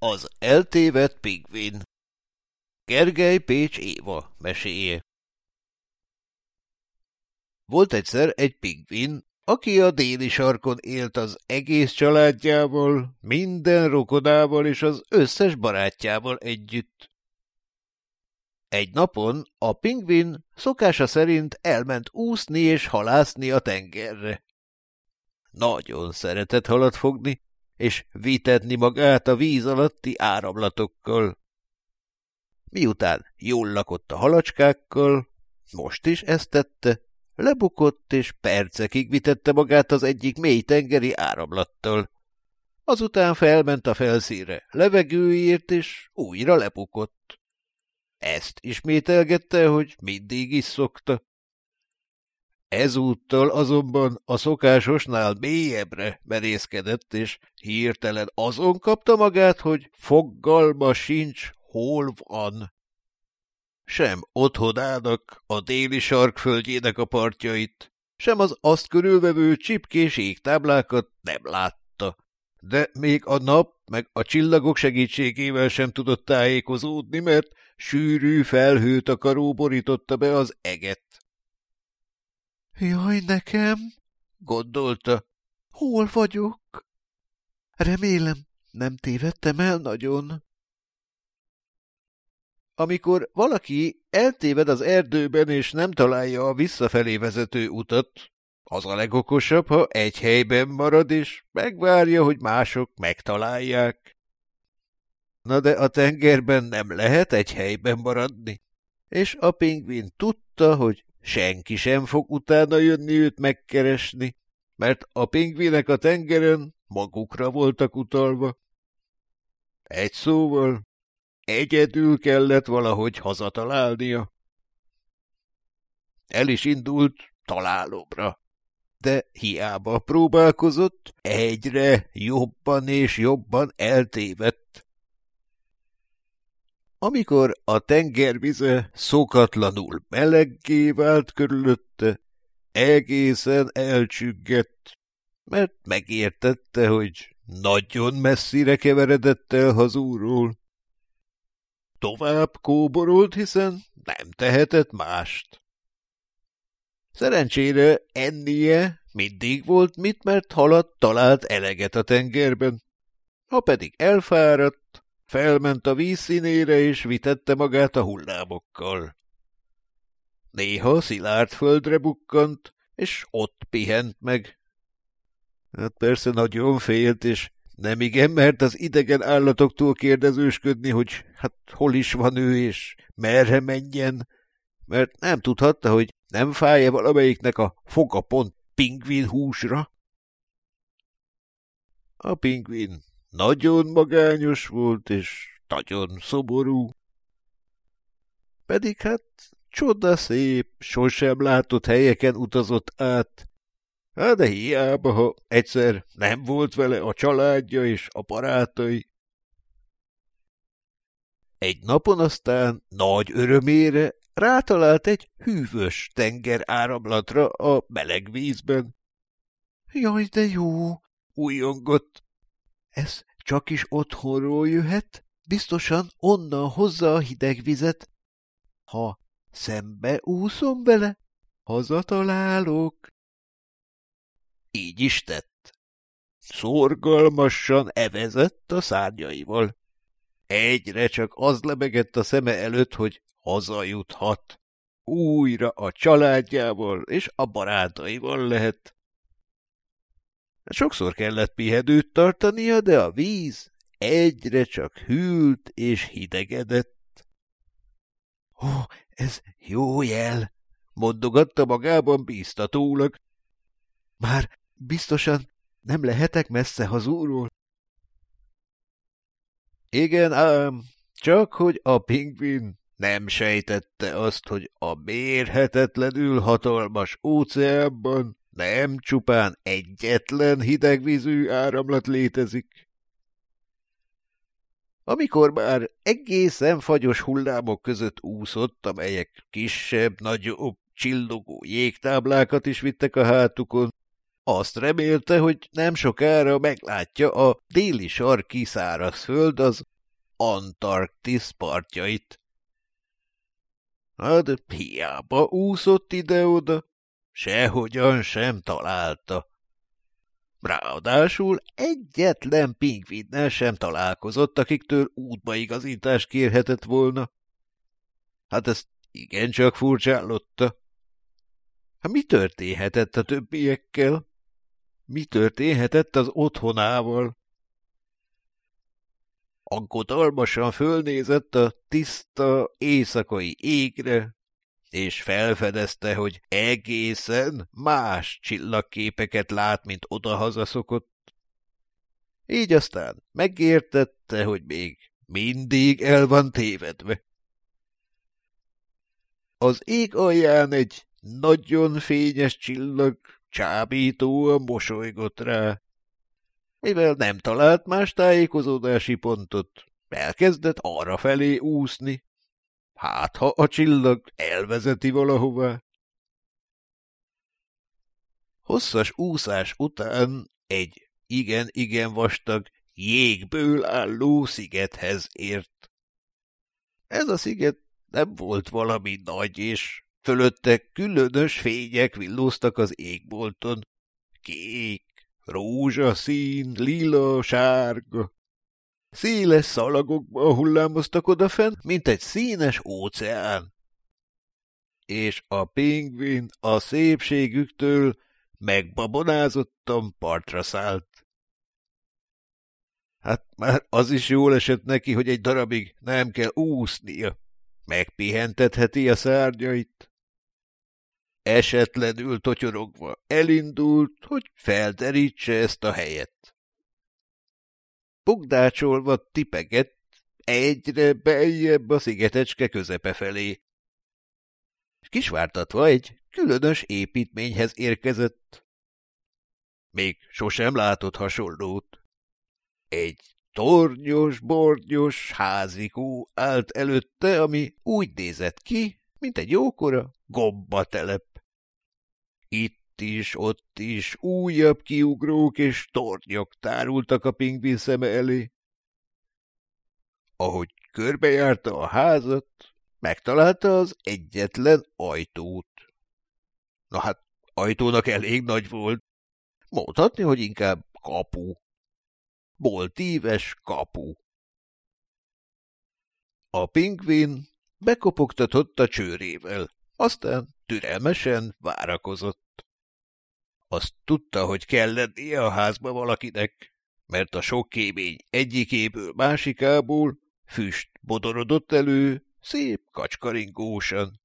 Az eltévedt pingvin Gergely Pécs Éva meséje Volt egyszer egy pingvin, aki a déli sarkon élt az egész családjával, minden rokonával és az összes barátjával együtt. Egy napon a pingvin szokása szerint elment úszni és halászni a tengerre. Nagyon szeretett halat fogni, és vitetni magát a víz alatti áramlatokkal. Miután jól lakott a halacskákkal, most is ezt tette, lebukott és percekig vitette magát az egyik mély tengeri áramlattal. Azután felment a felszíre levegőért, és újra lebukott. Ezt ismételgette, hogy mindig is szokta. Ezúttal azonban a szokásosnál mélyebbre merészkedett, és hirtelen azon kapta magát, hogy foggalma sincs, hol van. Sem otthonának, a déli sarkföldjének a partjait, sem az azt körülvevő csipkés égtáblákat nem látta. De még a nap meg a csillagok segítségével sem tudott tájékozódni, mert sűrű felhőtakaró borította be az eget. Jaj, nekem, gondolta, hol vagyok? Remélem, nem tévedtem el nagyon. Amikor valaki eltéved az erdőben és nem találja a visszafelé vezető utat, az a legokosabb, ha egy helyben marad és megvárja, hogy mások megtalálják. Na de a tengerben nem lehet egy helyben maradni, és a pingvin tudta, hogy senki sem fog utána jönni őt megkeresni, mert a pingvinek a tengeren magukra voltak utalva. Egy szóval Egyedül kellett valahogy hazatalálnia. El is indult találomra, de hiába próbálkozott, egyre jobban és jobban eltévedt. Amikor a tengervize szokatlanul meleggé vált körülötte, egészen elcsüggett, mert megértette, hogy nagyon messzire keveredett el hazúról. Tovább kóborolt, hiszen nem tehetett mást. Szerencsére ennie mindig volt mit, mert halat talált eleget a tengerben. Ha pedig elfáradt, felment a vízszínére és vitette magát a hullámokkal. Néha szilárd földre bukkant, és ott pihent meg. Hát persze nagyon félt, és nem igen, mert az idegen állatoktól kérdezősködni, hogy hát hol is van ő, és merre menjen, mert nem tudhatta, hogy nem fáj-e valamelyiknek a foga pont pingvin húsra. A pingvin nagyon magányos volt, és nagyon szomorú. Pedig hát csoda szép, sosem látott helyeken utazott át, Hát de hiába, ha egyszer nem volt vele a családja és a barátai. Egy napon aztán nagy örömére rátalált egy hűvös tenger áramlatra a meleg vízben. Jaj, de jó! újongott. Ez csak is otthonról jöhet, biztosan onnan hozza a hideg vizet. Ha szembe úszom vele, hazatalálok. Így is tett. Szorgalmasan evezett a szárnyaival. Egyre csak az lebegett a szeme előtt, hogy hazajuthat. Újra a családjával és a barátaival lehet. Sokszor kellett pihenőt tartania, de a víz egyre csak hűlt és hidegedett. Ó, ez jó jel, mondogatta magában bíztatólag. Már biztosan nem lehetek messze hazúról. Igen ám, csak hogy a pingvin nem sejtette azt, hogy a mérhetetlenül hatalmas óceánban nem csupán egyetlen hidegvízű áramlat létezik. Amikor már egészen fagyos hullámok között úszott, amelyek kisebb, nagyobb, csillogó jégtáblákat is vittek a hátukon, Azt remélte, hogy nem sokára meglátja a déli sarki szárazföld az Antarktisz partjait. Hát hiába úszott ide-oda, sehogyan sem találta. Ráadásul egyetlen pingvinnel sem találkozott, akiktől útbaigazítást kérhetett volna. Hát ezt igencsak furcsállotta. Hát mi történhetett a többiekkel? Mi történhetett az otthonával? Aggodalmasan fölnézett a tiszta éjszakai égre, és felfedezte, hogy egészen más csillagképeket lát, mint odahaza szokott. Így aztán megértette, hogy még mindig el van tévedve. Az ég alján egy nagyon fényes csillag csábítóan mosolygott rá. Mivel nem talált más tájékozódási pontot, elkezdett arra felé úszni. Hát, ha a csillag elvezeti valahová. Hosszas úszás után egy igen-igen vastag, jégből álló szigethez ért. Ez a sziget nem volt valami nagy, és fölötte különös fények villóztak az égbolton. Kék, rózsaszín, lila, sárga. Széles szalagokba hullámoztak odafent, mint egy színes óceán. És a pingvin a szépségüktől megbabonázottan partra szállt. Hát már az is jól esett neki, hogy egy darabig nem kell úsznia. Megpihentetheti a szárnyait. Esetlenül totyorogva elindult, hogy felderítse ezt a helyet. Bugdácsolva tipegett egyre beljebb a szigetecske közepe felé. Kisvártatva egy különös építményhez érkezett. Még sosem látott hasonlót. Egy tornyos, bornyos házikó állt előtte, ami úgy nézett ki, mint egy jókora gombatelep. Itt is, ott is újabb kiugrók és tornyok tárultak a pingvin szeme elé. Ahogy körbejárta a házat, megtalálta az egyetlen ajtót. Na hát, ajtónak elég nagy volt. Mondhatni, hogy inkább kapu boltíves kapu. A pingvin bekopogtatott a csőrével, aztán türelmesen várakozott. Azt tudta, hogy kell lennie a házba valakinek, mert a sok kémény egyikéből másikából füst bodorodott elő, szép kacskaringósan.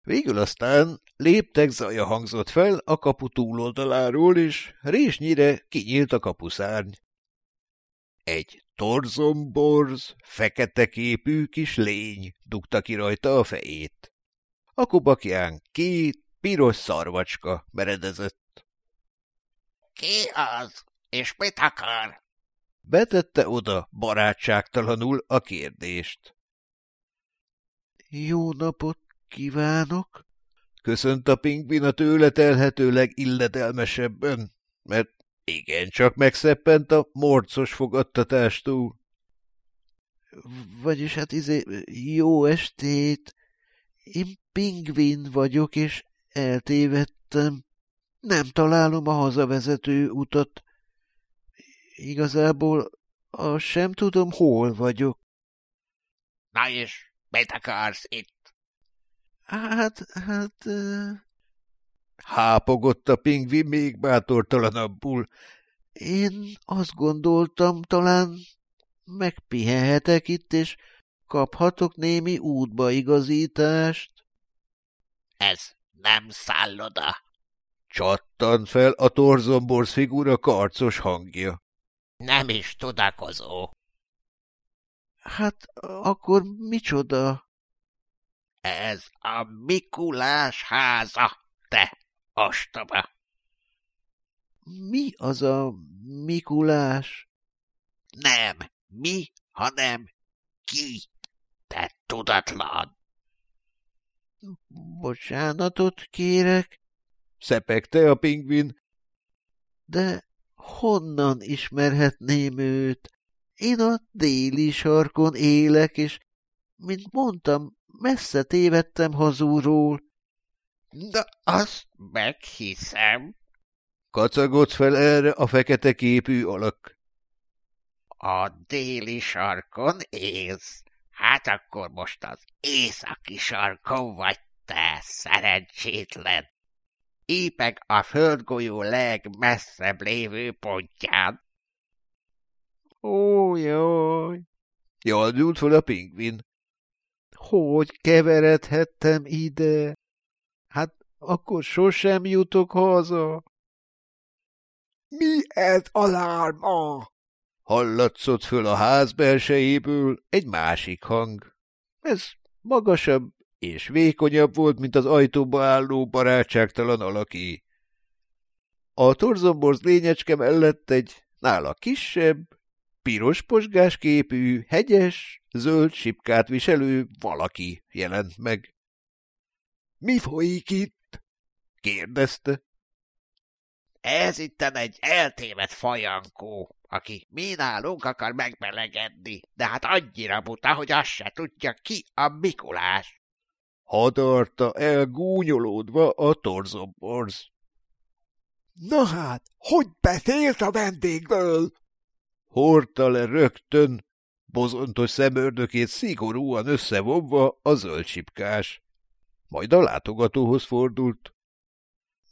Végül aztán léptek zaja hangzott fel a kapu túloldaláról, és résnyire kinyílt a kapuszárny. Egy torzomborz, fekete képű kis lény dugta ki rajta a fejét. A kubakján két piros szarvacska meredezett. – Ki az, és mit akar? – betette oda barátságtalanul a kérdést. – Jó napot kívánok! Köszönt a pingvin a tőle telhetőleg illedelmesebben, mert igencsak megszeppent a morcos fogadtatástól. Vagyis hát izé, jó estét! Én pingvin vagyok, és eltévedtem. Nem találom a hazavezető utat. Igazából azt sem tudom, hol vagyok. Na és mit akarsz itt? Hát, hát... Hápogott a pingvi még bátortalanabbul. Én azt gondoltam, talán megpihenhetek itt, és kaphatok némi útbaigazítást. Ez nem szálloda. Csattan fel a torzomborz figura karcos hangja. Nem is tudakozó. Hát akkor micsoda? Ez a Mikulás háza, te ostoba! Mi az a Mikulás? Nem mi, hanem ki, te tudatlan! Bocsánatot kérek. szepegte a pingvin. De honnan ismerhetném őt? Én a déli sarkon élek, és, mint mondtam, messze tévedtem hazúról. De azt meghiszem. Kacagott fel erre a fekete képű alak. A déli sarkon élsz. Hát akkor most az északi sarkon vagy te, szerencsétlen. Épeg a földgolyó legmesszebb lévő pontján. Ó, jaj! Jaldult fel a pingvin. Hogy keveredhettem ide? Hát akkor sosem jutok haza. Mi ez a lárma? Hallatszott föl a ház belsejéből egy másik hang. Ez magasabb és vékonyabb volt, mint az ajtóba álló barátságtalan alaké. A torzomborz lényecske mellett egy nála kisebb, piros posgás képű, hegyes, zöld sipkát viselő valaki jelent meg. – Mi folyik itt? – kérdezte. – Ez itten egy eltévedt fajankó, aki mi nálunk akar megbelegedni, de hát annyira buta, hogy azt se tudja ki a Mikulás. Hadarta el gúnyolódva a torzomborz. – Na hát, hogy beszélt a vendégből? hordta le rögtön, bozontos szemördökét szigorúan összevonva a zöldsipkás. Majd a látogatóhoz fordult. –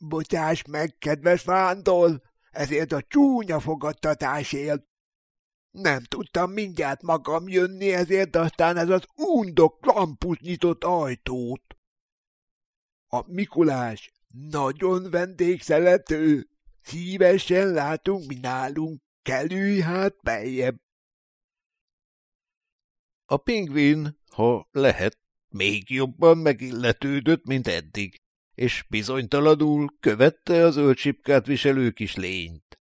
Bocsáss meg, kedves Vándor, ezért a csúnya fogadtatásért. Nem tudtam mindjárt magam jönni, ezért aztán ez az undok Krampus nyitott ajtót. A Mikulás nagyon vendégszerető, szívesen látunk mi nálunk, Kelülj hát beljebb! A pingvin, ha lehet, még jobban megilletődött, mint eddig, és bizonytalanul követte az ölcsipkát viselő kis lényt.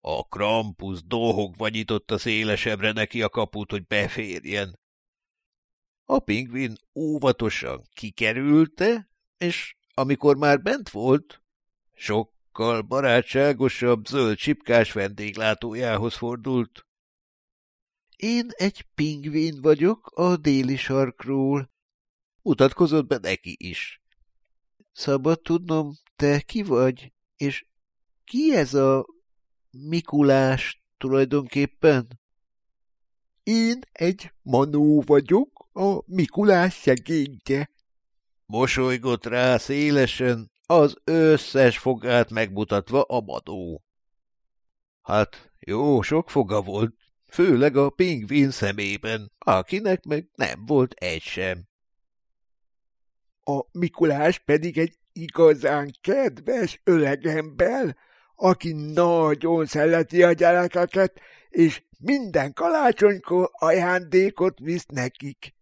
A Krampus dohogva nyitotta szélesebbre neki a kaput, hogy beférjen. A pingvin óvatosan kikerülte, és amikor már bent volt, sok sokkal barátságosabb zöld csipkás vendéglátójához fordult. Én egy pingvin vagyok a déli sarkról. Mutatkozott be neki is. Szabad tudnom, te ki vagy, és ki ez a Mikulás tulajdonképpen? Én egy manó vagyok, a Mikulás segédje. Mosolygott rá szélesen, az összes fogát megmutatva a madó. Hát jó sok foga volt, főleg a pingvin szemében, akinek meg nem volt egy sem. A Mikulás pedig egy igazán kedves öregember, aki nagyon szereti a gyerekeket, és minden kalácsonykor ajándékot visz nekik.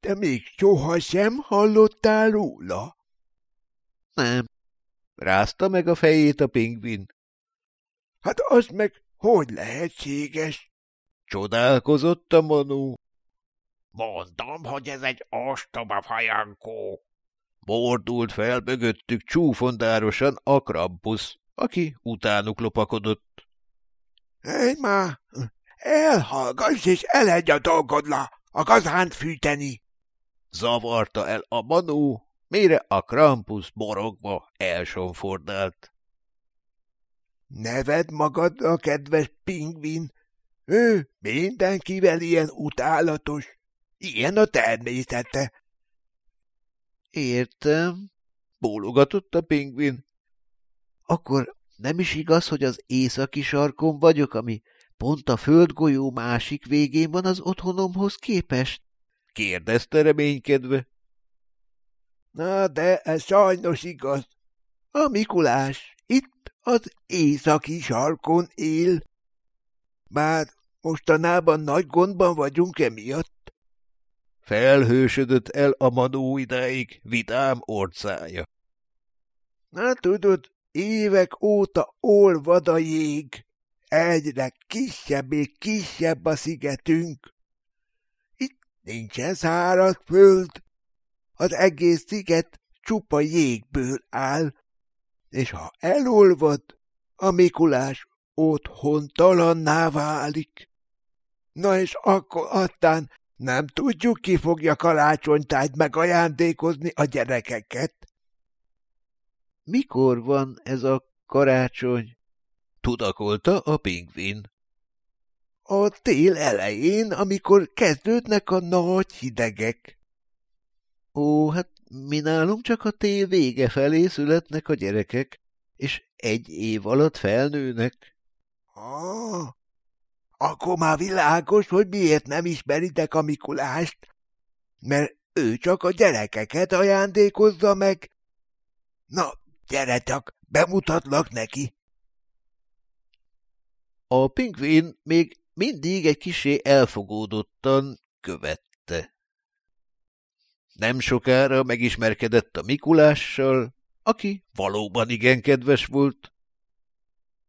Te még sohasem hallottál róla? Nem. Rázta meg a fejét a pingvin. Hát az meg hogy lehetséges? Csodálkozott a Manu. Mondom, hogy ez egy ostoba fajankó. Mordult fel mögöttük csúfondárosan a Krampus, aki utánuk lopakodott. Hely már, elhallgass és elegy a dolgodla, a gazánt fűteni! Zavarta el a Manu, mire a Krampus borogva elsonfordált. Neved magad a kedves pingvin, ő mindenkivel ilyen utálatos, ilyen a természete. Értem, bólogatott a pingvin. Akkor nem is igaz, hogy az északi sarkon vagyok, ami pont a földgolyó másik végén van az otthonomhoz képest? kérdezte reménykedve. Na, de ez sajnos igaz. A Mikulás itt az északi sarkon él. Bár mostanában nagy gondban vagyunk emiatt. Felhősödött el a manó idáig vidám orcája. Na tudod, évek óta olvad a jég. Egyre kisebbé kisebb a szigetünk. Itt nincsen száraz föld, az egész sziget csupa jégből áll, és ha elolvad, a Mikulás otthontalanná válik. Na és akkor aztán nem tudjuk, ki fogja karácsonytájt megajándékozni a gyerekeket. Mikor van ez a karácsony? Tudakolta a pingvin. A tél elején, amikor kezdődnek a nagy hidegek. Ó, hát mi nálunk csak a tél vége felé születnek a gyerekek, és egy év alatt felnőnek. Ah, akkor már világos, hogy miért nem ismeritek a Mikulást, mert ő csak a gyerekeket ajándékozza meg. Na, gyere csak, bemutatlak neki. A pingvin még mindig egy kisé elfogódottan követte. Nem sokára megismerkedett a Mikulással, aki valóban igen kedves volt.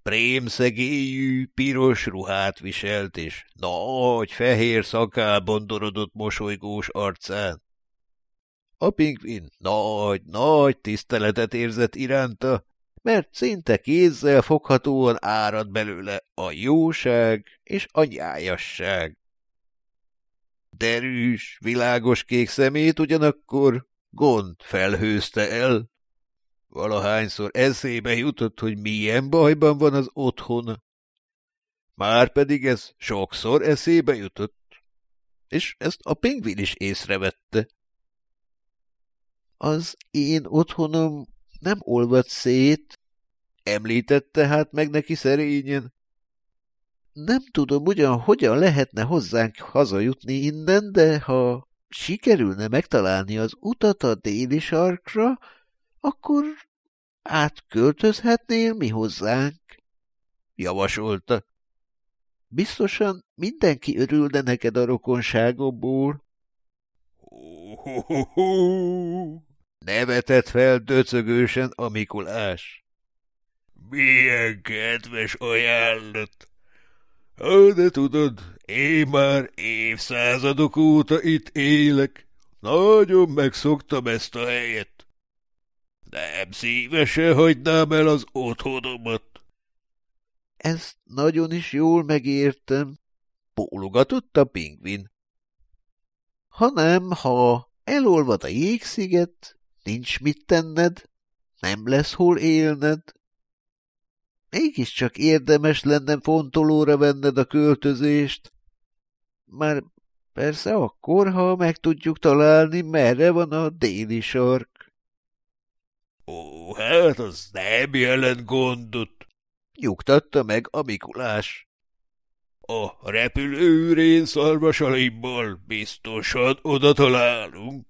Prémszegélyű, piros ruhát viselt, és nagy, fehér szakál bondorodott mosolygós arcán. A pingvin nagy, nagy tiszteletet érzett iránta, mert szinte kézzel foghatóan árad belőle a jóság és a nyájasság. Derűs, világos kék szemét ugyanakkor gond felhőzte el. Valahányszor eszébe jutott, hogy milyen bajban van az otthona. Márpedig ez sokszor eszébe jutott, és ezt a pingvin is észrevette. Az én otthonom nem olvad szét, említette hát meg neki szerényen. Nem tudom ugyan, hogyan lehetne hozzánk hazajutni innen, de ha sikerülne megtalálni az utat a déli sarkra, akkor átköltözhetnél mi hozzánk, javasolta. Biztosan mindenki örülne neked a rokonságomból. Nevetett fel döcögősen a Mikulás. Milyen kedves ajánlat! Ó, de tudod, én már évszázadok óta itt élek. Nagyon megszoktam ezt a helyet. Nem szívesen hagynám el az otthonomat. Ezt nagyon is jól megértem, bólogatott a pingvin. Hanem, ha elolvad a jégsziget, nincs mit tenned, nem lesz hol élned. Mégiscsak érdemes lenne fontolóra venned a költözést. Már persze akkor, ha meg tudjuk találni, merre van a déli sark. Ó, hát az nem jelent gondot, nyugtatta meg a Mikulás. A repülőrén szarvasalimmal biztosan oda találunk.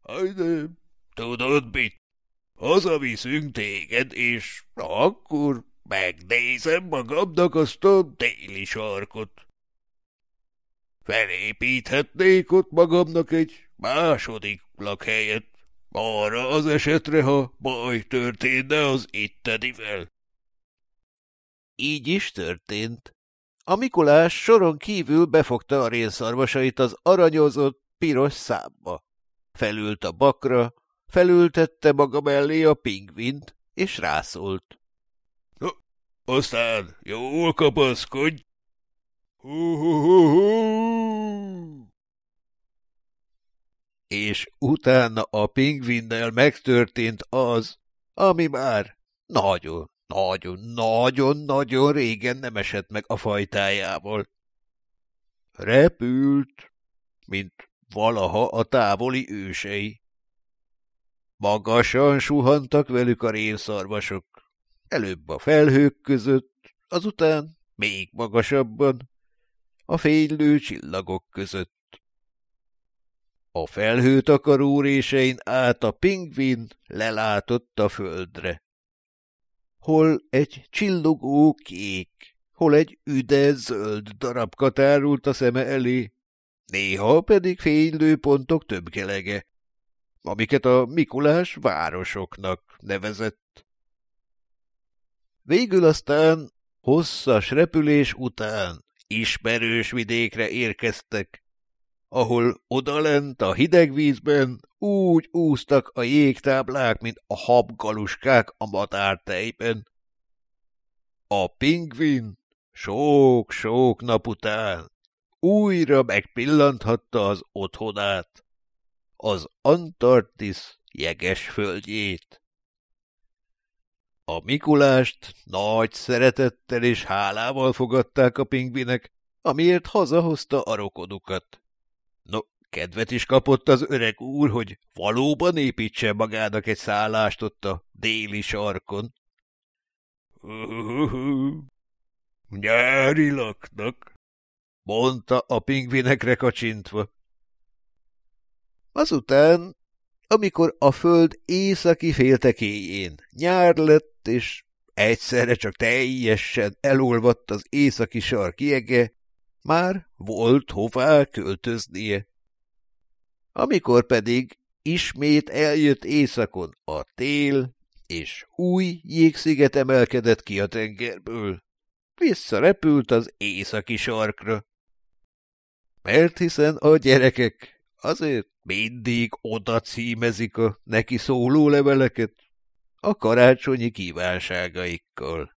Hajde, tudod mit? Hazaviszünk téged, és akkor megnézem magamnak azt a déli sarkot. Felépíthetnék ott magamnak egy második lakhelyet, arra az esetre, ha baj történne az ittenivel. Így is történt. A Mikulás soron kívül befogta a rénszarvasait az aranyozott, piros számba. Felült a bakra, felültette maga mellé a pingvint, és rászólt. Aztán jól kapaszkodj! Hú, hú, hú, hú. És utána a pingvinnel megtörtént az, ami már nagyon, nagyon, nagyon, nagyon régen nem esett meg a fajtájából. Repült, mint valaha a távoli ősei. Magasan suhantak velük a rénszarvasok, előbb a felhők között, azután még magasabban, a fénylő csillagok között. A felhőtakaró résein át a pingvin lelátott a földre. Hol egy csillogó kék, hol egy üde zöld darabka tárult a szeme elé, néha pedig fénylő pontok többkelege, amiket a Mikulás városoknak nevezett. Végül aztán hosszas repülés után ismerős vidékre érkeztek, ahol odalent a hideg vízben úgy úsztak a jégtáblák, mint a habgaluskák a madártejben. A pingvin sok-sok nap után újra megpillanthatta az otthonát, az Antarktisz jeges földjét. A Mikulást nagy szeretettel és hálával fogadták a pingvinek, amiért hazahozta a rokonukat. Kedvet is kapott az öreg úr, hogy valóban építse magának egy szállást ott a déli sarkon. – Nyári laknak, mondta a pingvinekre kacsintva. Azután, amikor a föld északi féltekéjén nyár lett, és egyszerre csak teljesen elolvadt az északi sark jege, már volt hová költöznie. Amikor pedig ismét eljött északon a tél, és új jégsziget emelkedett ki a tengerből, visszarepült az északi sarkra. Mert hiszen a gyerekek azért mindig oda címezik a neki szóló leveleket a karácsonyi kívánságaikkal.